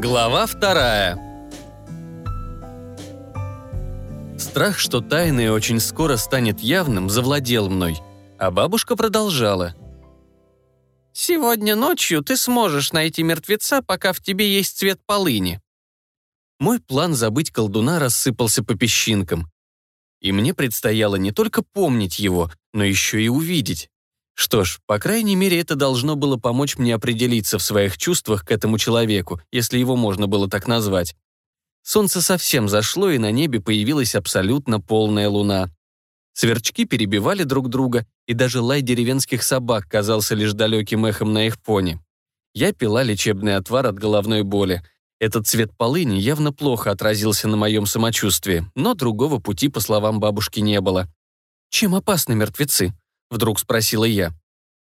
Глава вторая. Страх, что тайное очень скоро станет явным, завладел мной, а бабушка продолжала. «Сегодня ночью ты сможешь найти мертвеца, пока в тебе есть цвет полыни». Мой план забыть колдуна рассыпался по песчинкам. И мне предстояло не только помнить его, но еще и увидеть. Что ж, по крайней мере, это должно было помочь мне определиться в своих чувствах к этому человеку, если его можно было так назвать. Солнце совсем зашло, и на небе появилась абсолютно полная луна. Сверчки перебивали друг друга, и даже лай деревенских собак казался лишь далеким эхом на их фоне. Я пила лечебный отвар от головной боли. Этот цвет полыни явно плохо отразился на моем самочувствии, но другого пути, по словам бабушки, не было. «Чем опасны мертвецы?» — вдруг спросила я.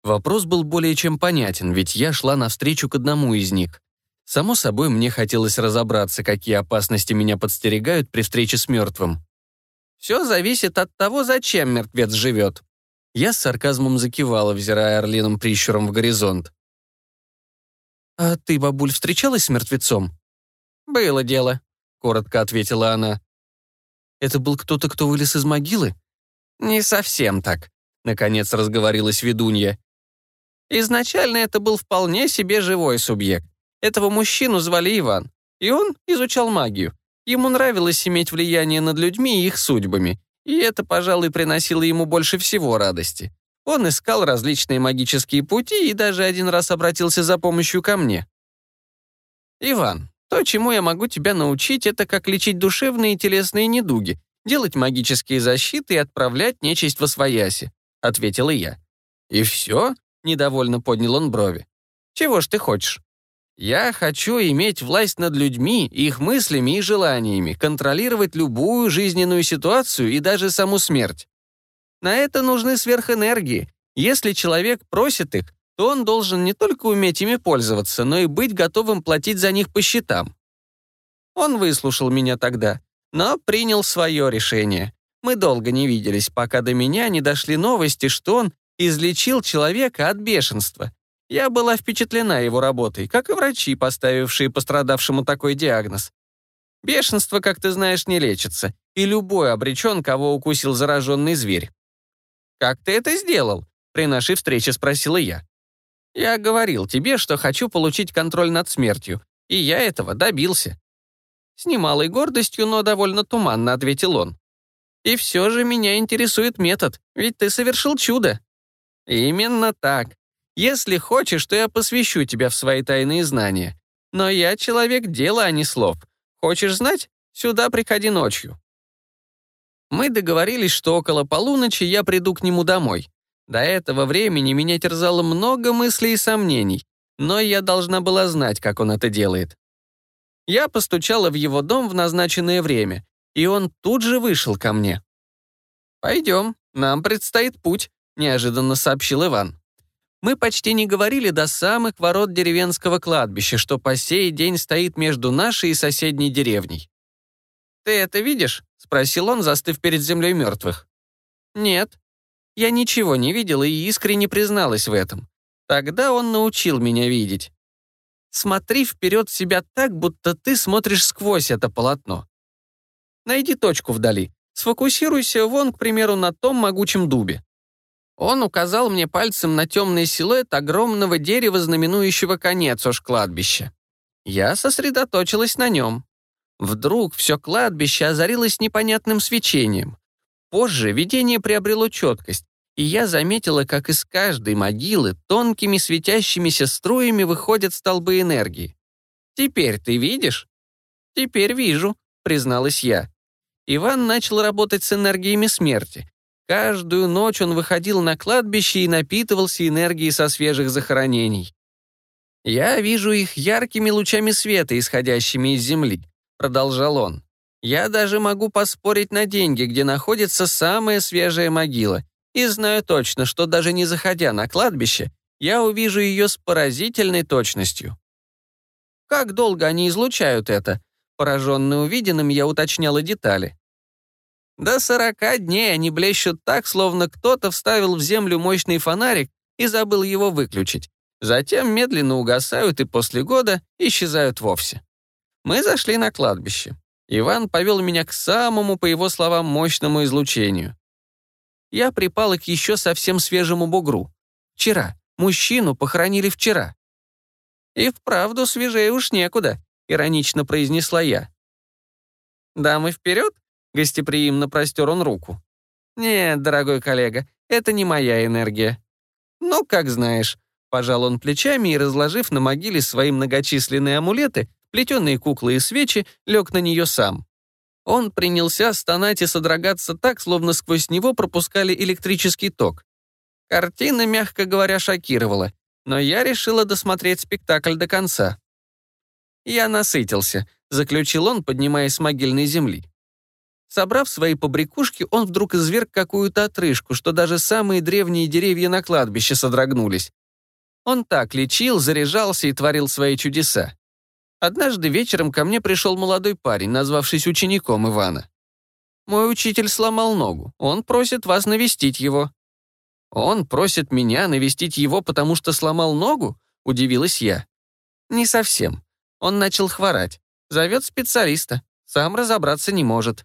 Вопрос был более чем понятен, ведь я шла навстречу к одному из них. Само собой, мне хотелось разобраться, какие опасности меня подстерегают при встрече с мертвым. «Все зависит от того, зачем мертвец живет». Я с сарказмом закивала, взирая орлиным прищуром в горизонт. «А ты, бабуль, встречалась с мертвецом?» «Было дело», — коротко ответила она. «Это был кто-то, кто вылез из могилы?» «Не совсем так. Наконец разговорилась ведунья. Изначально это был вполне себе живой субъект. Этого мужчину звали Иван, и он изучал магию. Ему нравилось иметь влияние над людьми и их судьбами, и это, пожалуй, приносило ему больше всего радости. Он искал различные магические пути и даже один раз обратился за помощью ко мне. «Иван, то, чему я могу тебя научить, это как лечить душевные и телесные недуги, делать магические защиты и отправлять нечисть во свояси ответила я. «И все?» — недовольно поднял он брови. «Чего ж ты хочешь?» «Я хочу иметь власть над людьми, их мыслями и желаниями, контролировать любую жизненную ситуацию и даже саму смерть. На это нужны сверхэнергии. Если человек просит их, то он должен не только уметь ими пользоваться, но и быть готовым платить за них по счетам. Он выслушал меня тогда, но принял свое решение. Мы долго не виделись, пока до меня не дошли новости, что он излечил человека от бешенства. Я была впечатлена его работой, как и врачи, поставившие пострадавшему такой диагноз. Бешенство, как ты знаешь, не лечится, и любой обречен, кого укусил зараженный зверь. «Как ты это сделал?» — при нашей встрече спросила я. «Я говорил тебе, что хочу получить контроль над смертью, и я этого добился». С немалой гордостью, но довольно туманно ответил он. И все же меня интересует метод, ведь ты совершил чудо. Именно так. Если хочешь, то я посвящу тебя в свои тайные знания. Но я человек дела, а не слов. Хочешь знать? Сюда приходи ночью. Мы договорились, что около полуночи я приду к нему домой. До этого времени меня терзало много мыслей и сомнений, но я должна была знать, как он это делает. Я постучала в его дом в назначенное время, и он тут же вышел ко мне. «Пойдем, нам предстоит путь», — неожиданно сообщил Иван. Мы почти не говорили до самых ворот деревенского кладбища, что по сей день стоит между нашей и соседней деревней. «Ты это видишь?» — спросил он, застыв перед землей мертвых. «Нет». Я ничего не видела и искренне призналась в этом. Тогда он научил меня видеть. Смотри вперед себя так, будто ты смотришь сквозь это полотно. Найди точку вдали. Сфокусируйся вон, к примеру, на том могучем дубе. Он указал мне пальцем на темный силуэт огромного дерева, знаменующего конец уж кладбища. Я сосредоточилась на нем. Вдруг все кладбище озарилось непонятным свечением. Позже видение приобрело четкость, и я заметила, как из каждой могилы тонкими светящимися струями выходят столбы энергии. «Теперь ты видишь?» «Теперь вижу», — призналась я. Иван начал работать с энергиями смерти. Каждую ночь он выходил на кладбище и напитывался энергией со свежих захоронений. «Я вижу их яркими лучами света, исходящими из земли», — продолжал он. «Я даже могу поспорить на деньги, где находится самая свежая могила, и знаю точно, что даже не заходя на кладбище, я увижу ее с поразительной точностью». «Как долго они излучают это?» Пораженный увиденным, я уточняла детали. До сорока дней они блещут так, словно кто-то вставил в землю мощный фонарик и забыл его выключить. Затем медленно угасают и после года исчезают вовсе. Мы зашли на кладбище. Иван повел меня к самому, по его словам, мощному излучению. Я припал к еще совсем свежему бугру. Вчера. Мужчину похоронили вчера. «И вправду свежее уж некуда», — иронично произнесла я. «Дамы вперед?» — гостеприимно простер он руку. «Нет, дорогой коллега, это не моя энергия». «Ну, как знаешь», — пожал он плечами и, разложив на могиле свои многочисленные амулеты, плетеные куклы и свечи, лег на нее сам. Он принялся стонать и содрогаться так, словно сквозь него пропускали электрический ток. Картина, мягко говоря, шокировала, но я решила досмотреть спектакль до конца. «Я насытился», — заключил он, поднимаясь с могильной земли. Собрав свои побрякушки, он вдруг изверг какую-то отрыжку, что даже самые древние деревья на кладбище содрогнулись. Он так лечил, заряжался и творил свои чудеса. Однажды вечером ко мне пришел молодой парень, назвавшись учеником Ивана. «Мой учитель сломал ногу. Он просит вас навестить его». «Он просит меня навестить его, потому что сломал ногу?» — удивилась я. «Не совсем. Он начал хворать. Зовет специалиста. Сам разобраться не может».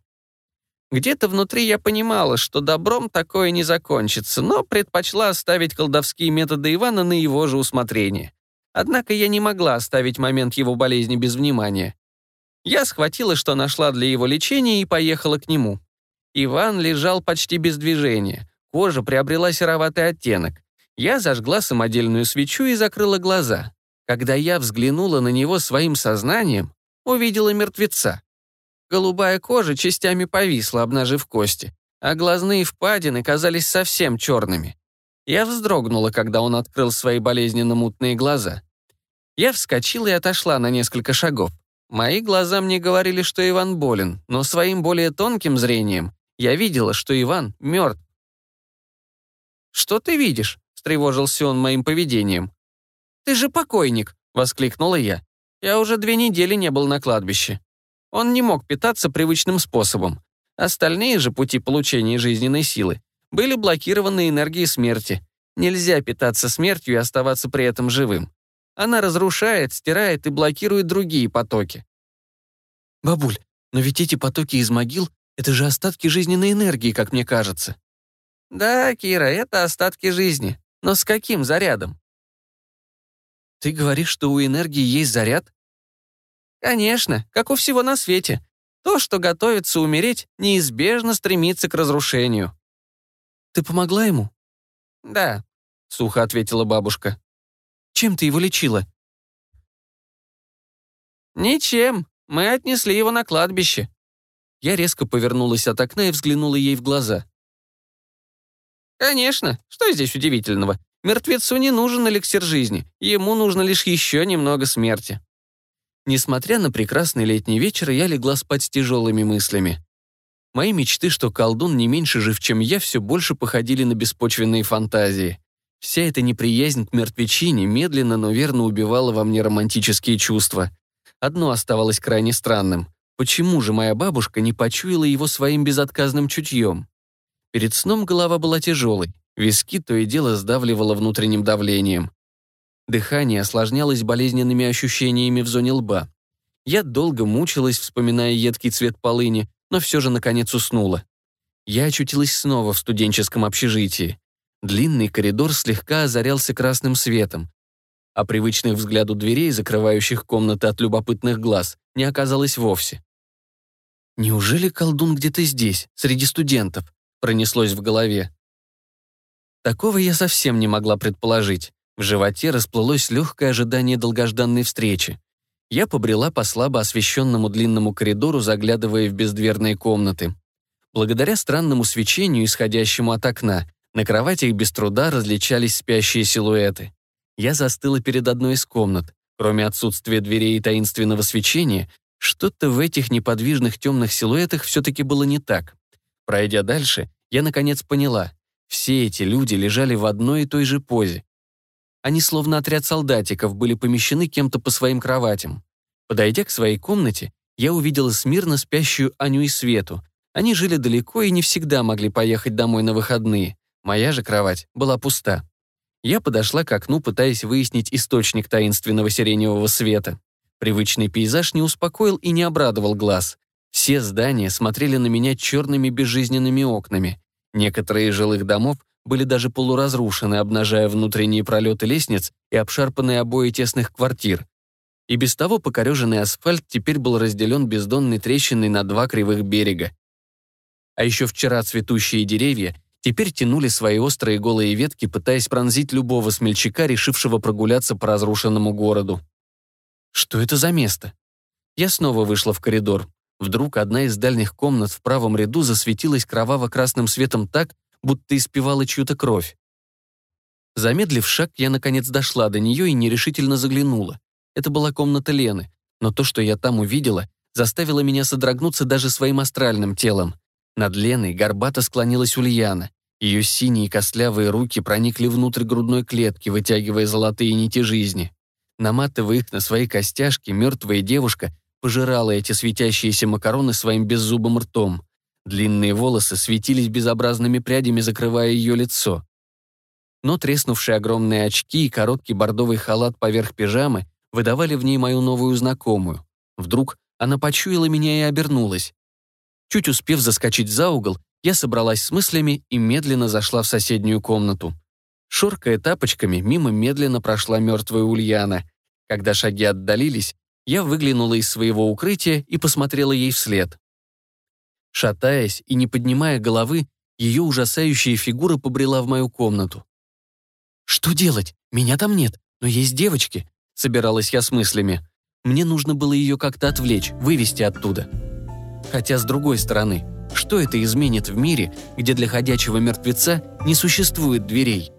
Где-то внутри я понимала, что добром такое не закончится, но предпочла оставить колдовские методы Ивана на его же усмотрение. Однако я не могла оставить момент его болезни без внимания. Я схватила, что нашла для его лечения, и поехала к нему. Иван лежал почти без движения. Кожа приобрела сероватый оттенок. Я зажгла самодельную свечу и закрыла глаза. Когда я взглянула на него своим сознанием, увидела мертвеца. Голубая кожа частями повисла, обнажив кости, а глазные впадины казались совсем черными. Я вздрогнула, когда он открыл свои болезненно-мутные глаза. Я вскочила и отошла на несколько шагов. Мои глаза мне говорили, что Иван болен, но своим более тонким зрением я видела, что Иван мертв. «Что ты видишь?» — встревожился он моим поведением. «Ты же покойник!» — воскликнула я. «Я уже две недели не был на кладбище». Он не мог питаться привычным способом. Остальные же пути получения жизненной силы были блокированы энергией смерти. Нельзя питаться смертью и оставаться при этом живым. Она разрушает, стирает и блокирует другие потоки. «Бабуль, но ведь эти потоки из могил — это же остатки жизненной энергии, как мне кажется». «Да, Кира, это остатки жизни. Но с каким зарядом?» «Ты говоришь, что у энергии есть заряд?» «Конечно, как у всего на свете. То, что готовится умереть, неизбежно стремится к разрушению». Ты помогла ему?» «Да», — сухо ответила бабушка. «Чем ты его лечила?» «Ничем. Мы отнесли его на кладбище». Я резко повернулась от окна и взглянула ей в глаза. «Конечно. Что здесь удивительного? Мертвецу не нужен эликсир жизни. Ему нужно лишь еще немного смерти». Несмотря на прекрасный летний вечер, я легла спать с тяжелыми мыслями. Мои мечты, что колдун не меньше жив, чем я, все больше походили на беспочвенные фантазии. Вся эта неприязнь к мертвечине медленно, но верно убивала во мне романтические чувства. Одно оставалось крайне странным. Почему же моя бабушка не почуяла его своим безотказным чутьем? Перед сном голова была тяжелой, виски то и дело сдавливало внутренним давлением. Дыхание осложнялось болезненными ощущениями в зоне лба. Я долго мучилась, вспоминая едкий цвет полыни, но все же наконец уснула. Я очутилась снова в студенческом общежитии. Длинный коридор слегка озарялся красным светом, а привычных взгляду дверей, закрывающих комнаты от любопытных глаз, не оказалось вовсе. «Неужели колдун где-то здесь, среди студентов?» пронеслось в голове. Такого я совсем не могла предположить. В животе расплылось легкое ожидание долгожданной встречи. Я побрела по слабо освещенному длинному коридору, заглядывая в бездверные комнаты. Благодаря странному свечению, исходящему от окна, на кроватях без труда различались спящие силуэты. Я застыла перед одной из комнат. Кроме отсутствия дверей и таинственного свечения, что-то в этих неподвижных темных силуэтах все-таки было не так. Пройдя дальше, я наконец поняла. Все эти люди лежали в одной и той же позе, они, словно отряд солдатиков, были помещены кем-то по своим кроватям. Подойдя к своей комнате, я увидела смирно спящую Аню и Свету. Они жили далеко и не всегда могли поехать домой на выходные. Моя же кровать была пуста. Я подошла к окну, пытаясь выяснить источник таинственного сиреневого света. Привычный пейзаж не успокоил и не обрадовал глаз. Все здания смотрели на меня черными безжизненными окнами. Некоторые из жилых домов были даже полуразрушены, обнажая внутренние пролеты лестниц и обшарпанные обои тесных квартир. И без того покореженный асфальт теперь был разделен бездонной трещиной на два кривых берега. А еще вчера цветущие деревья теперь тянули свои острые голые ветки, пытаясь пронзить любого смельчака, решившего прогуляться по разрушенному городу. Что это за место? Я снова вышла в коридор. Вдруг одна из дальних комнат в правом ряду засветилась кроваво-красным светом так, будто испевала чью-то кровь. Замедлив шаг, я наконец дошла до нее и нерешительно заглянула. Это была комната Лены, но то, что я там увидела, заставило меня содрогнуться даже своим астральным телом. Над Леной горбато склонилась Ульяна. Ее синие костлявые руки проникли внутрь грудной клетки, вытягивая золотые нити жизни. Наматывая их на свои костяшки, мертвая девушка пожирала эти светящиеся макароны своим беззубым ртом. Длинные волосы светились безобразными прядями, закрывая ее лицо. Но треснувшие огромные очки и короткий бордовый халат поверх пижамы выдавали в ней мою новую знакомую. Вдруг она почуяла меня и обернулась. Чуть успев заскочить за угол, я собралась с мыслями и медленно зашла в соседнюю комнату. Шоркая тапочками, мимо медленно прошла мертвая Ульяна. Когда шаги отдалились, я выглянула из своего укрытия и посмотрела ей вслед. Шатаясь и не поднимая головы, ее ужасающая фигура побрела в мою комнату. «Что делать? Меня там нет, но есть девочки», — собиралась я с мыслями. Мне нужно было ее как-то отвлечь, вывести оттуда. Хотя, с другой стороны, что это изменит в мире, где для ходячего мертвеца не существует дверей?